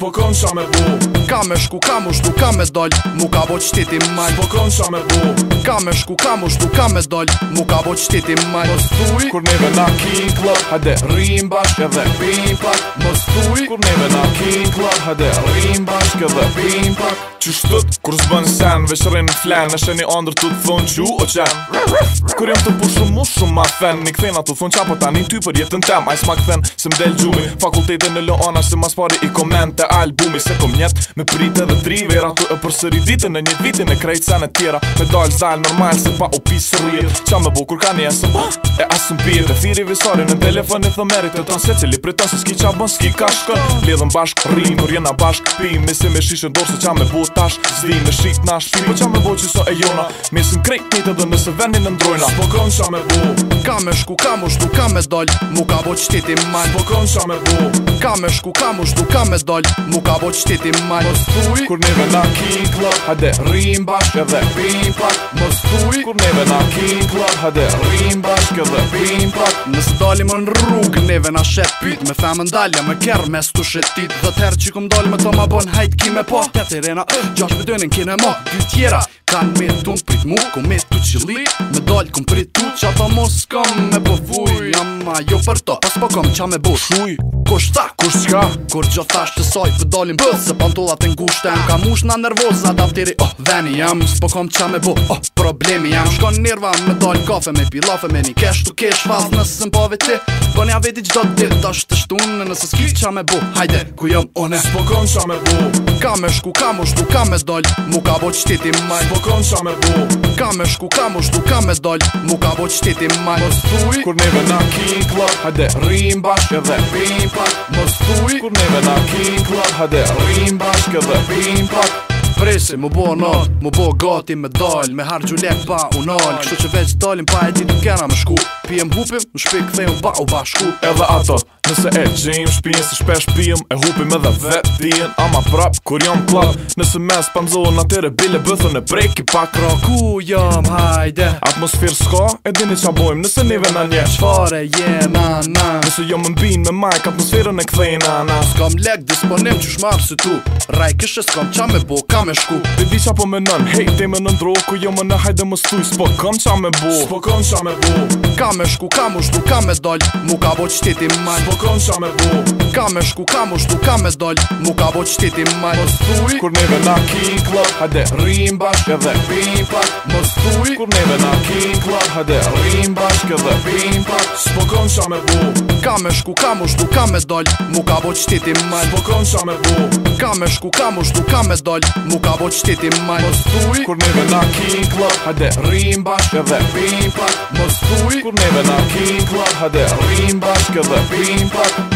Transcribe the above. Spo kom qa me bo Ka me shku, ka mu shtu, ka me doll Mu ka bo qëtiti mal Spo kom qa me bo Ka me shku, ka mu shtu, ka me doll Mu ka bo qëtiti mal Mos tuj Kur neve na king club Hade rrim bashk e dhe pim pak Mos tuj Kur neve na king club Hade rrim bashk e dhe pim pak Që shtut Kur zbën sen Vesh rrin në flen Në sheni ondër të të thun që u o qen Kur jem të pushu mu shumë ma fen Nik thena të thun qa po tani ty për jetën tem Aj s'ma këthen se mdel gjumi Fakultetit në Loana se mas pari i komente albumi se kom njet Me prit edhe tri vera Tu e përsëri sëri e në vitin e krejt sen e tjera Me dal zal normal se pa u pisë së Qa me bukur ka një asëm bërë E asëm bërë Dhe firi visari në telefon e thëmerit e tonë Se cili prita se s'ki qa bën s'ki ka shkën Lidhën bashk rrim, kur jena bashk pim Misi me shishën dorë se qa me bu tash Zdi me shik na shpim Po qa me bu qiso e jona Misi me krejt njët edhe nëse venin ndrojna Po kon qa me bu Ka me shku, ka mu ka me dol Mu ka bo qëtiti kon qa me bu Ka me shku, ka mu shdu, ka me doll Mu ka bo qëtiti mal Mos tuj, kur neve na king club Hade rrim bashk edhe Vim pak Mos tuj, kur neve na king club Hade rrim bashk edhe Vim pak Nësë doli më në rrug Neve na shet Me thamë ndalja me kerr Mes të shetit Dhe të herë që këm doli me të më bon Hajt ki me po Tëtë i rena Gjash me dënin kine mo Dytë tjera kaj me tu prit mu ku me tu qili me dal ku prit tu qa pa mos kam me bëvuj po jam a jo për to pas po kam qa me bo shuj kush ta kush s'ka kur gjo thash të soj për po dalim bë se pantolat e ngushte kam ka mush na nervoza da oh veni jam s'po kam qa me bo oh, problemi jam Shkon nerva me dal kafe me pilafe me një kesh Tu kesh faz nëse sëm pove ti Po nja veti qdo dit është të shtunë nëse s'ki qa me bu Hajde ku jam one po kon me bu Ka me shku ka mu shtu ka me dal Mu ka bo qtiti maj S'po kon me bu Ka me shku ka mu shtu ka me dal Mu ka bo qtiti maj Mos thuj kur neve na king club Hajde rim bashk edhe pim pak Mos thuj kur neve na king club Hajde rim bashk edhe pim presi Më bo nat, më bo gati me dal Me har gjulek pa unal Kështu që veç dalim pa e ditu kena me shku Pijem hupim, në shpik thejnë pa u bashku Edhe ato, Nëse e gjim, shpijen si shpesh pijem E hupim edhe vet dijen Ama prap, kur jam plav Nëse mes panzohen atyre bile Bëthën e brek i pak ro Ku jam hajde Atmosfer s'ka, e dini qa bojm Nëse nive na nje Qfare jem anna Nëse jam jo mbin me majk Atmosfirën e kthejn na S'kam lek disponim që shmarë si tu Raj kështë s'kam qa me bo, ka me shku Dhe di qa po me nën, hej, te me nën dro Ku jam jo në hajde më stuj, s'po kam qa me bo S'po kam qa me bo Ka me shku, ka mu ka me Mu ka bo S'po kam qa me bo Ka me shku, ka mu shtu, ka me doll Mu ka bo qëti maj Mos tuj, kur neve na king club Hajde rrim bashk e dhe pak Mos tuj, kur neve na king club Hajde rrim bashk e dhe pim pak Spo kam qa me bo Ka me shku, ka mu shtu, ka me doll Mu ka bo qëti ti maj Spo kam qa me bo Ka me shku, ka mu shtu, ka me doll Mu ka bo qëti maj Mos tuj, kur neve na king club Hajde rrim bashk e dhe pak Mos tuj, kur neve na king club Hajde rrim bashk e dhe green